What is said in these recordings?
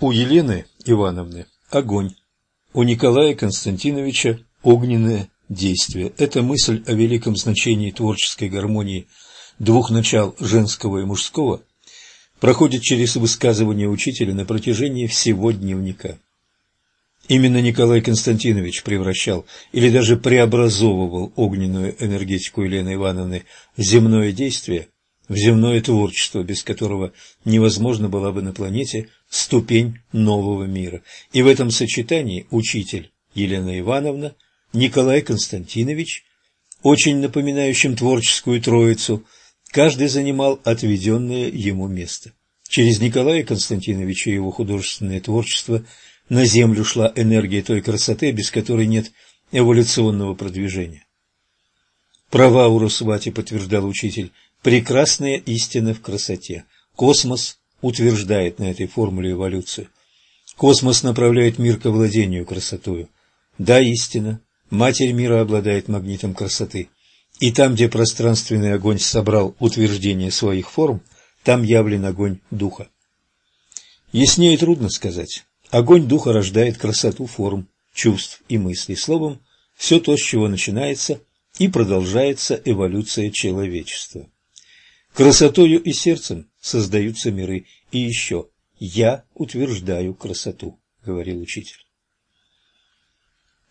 У Елены Ивановны огонь, у Николая Константиновича огненное действие. Эта мысль о великом значении творческой гармонии двух начал женского и мужского проходит через высказывание учителя на протяжении всего дневника. Именно Николай Константинович превращал или даже преобразовывал огненную энергетику Елены Ивановны в земное действие, в земное творчество, без которого невозможно была бы на планете ступень нового мира. И в этом сочетании учитель Елена Ивановна, Николай Константинович, очень напоминающим творческую троицу, каждый занимал отведенное ему место. Через Николая Константиновича и его художественное творчество – на Землю шла энергия той красоты, без которой нет эволюционного продвижения. Права Урусвати, подтверждал учитель, прекрасная истина в красоте. Космос утверждает на этой формуле эволюцию. Космос направляет мир к владению красотою. Да, истина, Матерь мира обладает магнитом красоты. И там, где пространственный огонь собрал утверждение своих форм, там явлен огонь духа. Яснее трудно сказать. Огонь духа рождает красоту форм, чувств и мыслей. Словом, все то, с чего начинается и продолжается эволюция человечества. Красотою и сердцем создаются миры. И еще «я утверждаю красоту», — говорил учитель.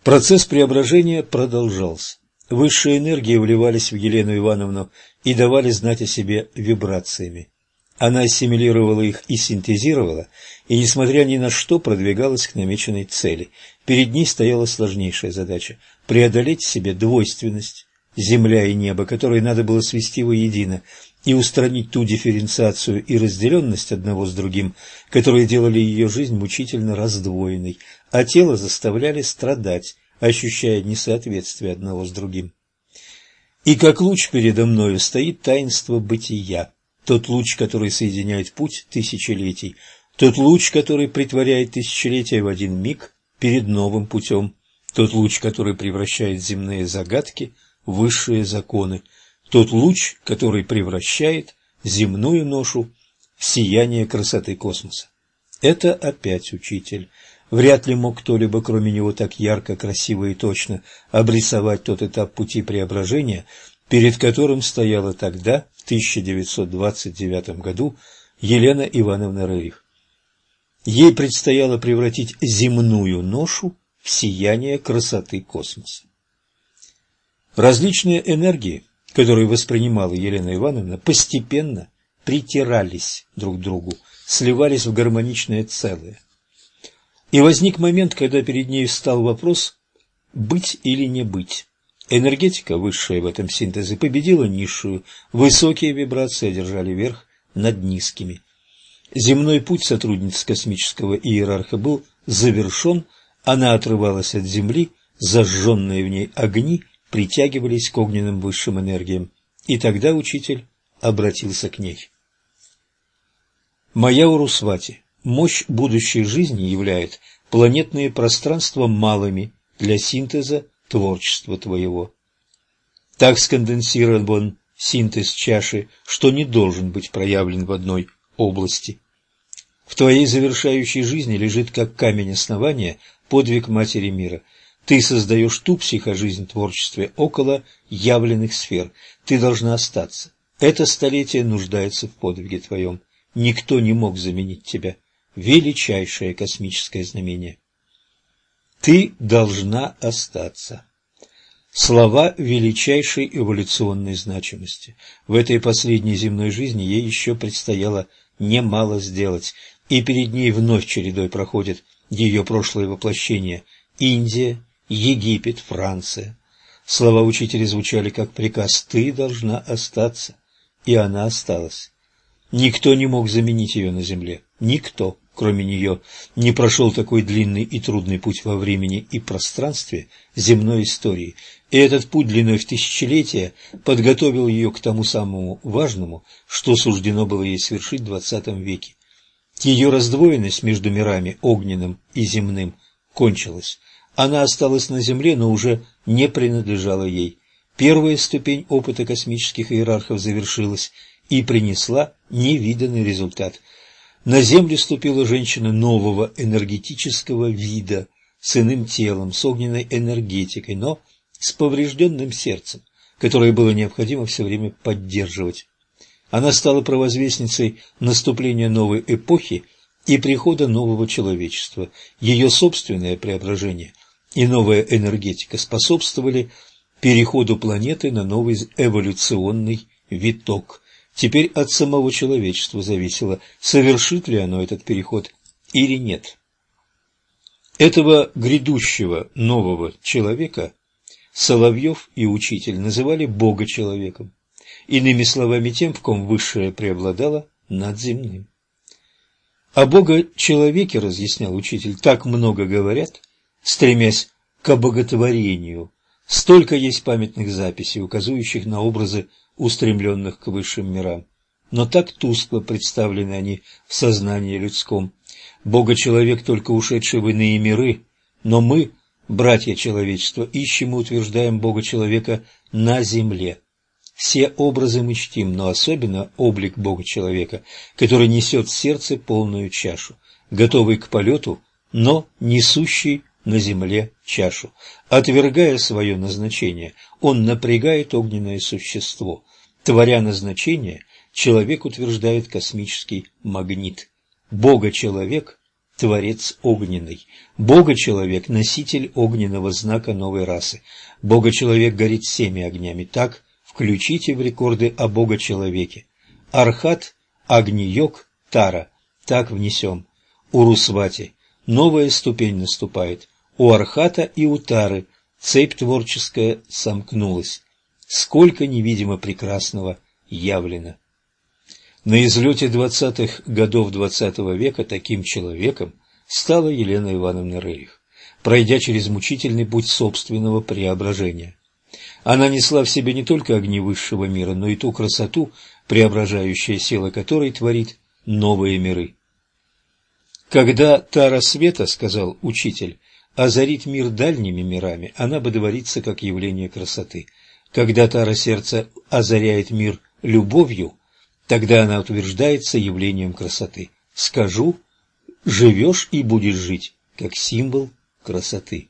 Процесс преображения продолжался. Высшие энергии вливались в Елену Ивановну и давали знать о себе вибрациями. Она ассимилировала их и синтезировала, и, несмотря ни на что, продвигалась к намеченной цели. Перед ней стояла сложнейшая задача – преодолеть в себе двойственность, земля и небо, которые надо было свести воедино, и устранить ту дифференциацию и разделенность одного с другим, которые делали ее жизнь мучительно раздвоенной, а тело заставляли страдать, ощущая несоответствие одного с другим. И как луч передо мною стоит таинство бытия, тот луч, который соединяет путь тысячелетий, тот луч, который притворяет тысячелетия в один миг перед новым путем, тот луч, который превращает земные загадки высшие законы, тот луч, который превращает земную ношу в сияние красоты космоса. Это опять учитель. Вряд ли мог кто-либо, кроме него, так ярко, красиво и точно обрисовать тот этап пути преображения, перед которым стояла тогда, в 1929 году, Елена Ивановна Рерих. Ей предстояло превратить земную ношу в сияние красоты космоса. Различные энергии, которые воспринимала Елена Ивановна, постепенно притирались друг к другу, сливались в гармоничное целое. И возник момент, когда перед ней встал вопрос «быть или не быть». Энергетика, высшая в этом синтезе, победила низшую, высокие вибрации одержали верх над низкими. Земной путь сотрудницы космического иерарха был завершен, она отрывалась от Земли, зажженные в ней огни притягивались к огненным высшим энергиям, и тогда учитель обратился к ней. «Моя Урусвати, мощь будущей жизни являет планетные пространства малыми для синтеза творчества твоего. Так сконденсирован синтез чаши, что не должен быть проявлен в одной области. В твоей завершающей жизни лежит как камень основания подвиг Матери Мира. Ты создаешь ту психожизнь творчества около явленных сфер. Ты должна остаться. Это столетие нуждается в подвиге твоем. Никто не мог заменить тебя. Величайшее космическое знамение. Ты должна остаться. Слова величайшей эволюционной значимости. В этой последней земной жизни ей еще предстояло немало сделать, и перед ней вновь чередой проходят ее прошлые воплощения – Индия, Египет, Франция. Слова учителя звучали как приказ «ты должна остаться», и она осталась. Никто не мог заменить ее на земле, никто кроме нее, не прошел такой длинный и трудный путь во времени и пространстве земной истории, и этот путь длиной в тысячелетия подготовил ее к тому самому важному, что суждено было ей свершить в двадцатом веке. Ее раздвоенность между мирами, огненным и земным, кончилась. Она осталась на земле, но уже не принадлежала ей. Первая ступень опыта космических иерархов завершилась и принесла невиданный результат – На землю ступила женщина нового энергетического вида, с иным телом, с огненной энергетикой, но с поврежденным сердцем, которое было необходимо все время поддерживать. Она стала провозвестницей наступления новой эпохи и прихода нового человечества. Ее собственное преображение и новая энергетика способствовали переходу планеты на новый эволюционный виток. Теперь от самого человечества зависело, совершит ли оно этот переход или нет. Этого грядущего нового человека Соловьев и учитель называли Бога-человеком, иными словами тем, в ком высшее преобладало над земным. О Бога-человеке, разъяснял учитель, так много говорят, стремясь к обоготворению. Столько есть памятных записей, указывающих на образы устремленных к высшим мирам. Но так тускло представлены они в сознании людском. Бога-человек, только ушедший в иные миры, но мы, братья человечества, ищем и утверждаем Бога-человека на земле. Все образы мы чтим, но особенно облик Бога-человека, который несет в сердце полную чашу, готовый к полету, но несущий на земле чашу. Отвергая свое назначение, он напрягает огненное существо. Творя назначение, человек утверждает космический магнит. Бога-человек – творец огненный. Бога-человек – носитель огненного знака новой расы. Бога-человек горит всеми огнями. Так включите в рекорды о Бога-человеке. Архат, Агни-йог, Тара. Так внесем. Урусвати. Новая ступень наступает. У Архата и у Тары цепь творческая сомкнулась. Сколько невидимо прекрасного явлено. На излете двадцатых годов двадцатого века таким человеком стала Елена Ивановна Рерих, пройдя через мучительный путь собственного преображения. Она несла в себе не только огни высшего мира, но и ту красоту, преображающая сила которой творит новые миры. «Когда тара света, — сказал учитель, — озарит мир дальними мирами, она бодворится как явление красоты. Когда тара сердца озаряет мир любовью, тогда она утверждается явлением красоты. Скажу, живешь и будешь жить, как символ красоты».